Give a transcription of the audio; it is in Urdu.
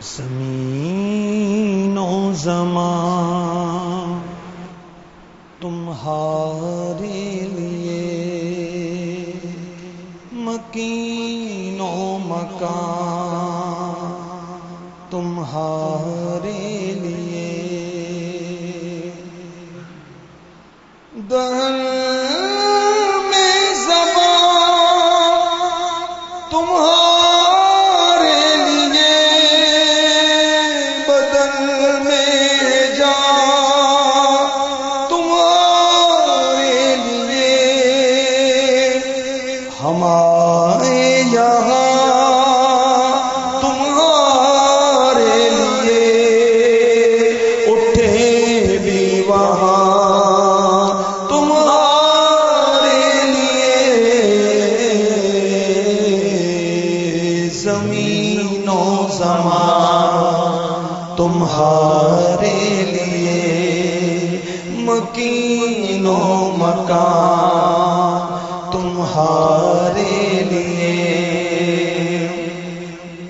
زمین و زمان تمہارے لیے مکین و مکان تمہارے لیے دہن ہمارے یہاں تمہارے لیے اٹھے بھی وہاں تمہارے لیے زمین و زمان تمہارے لیے مکین و مکان تمہارے لیے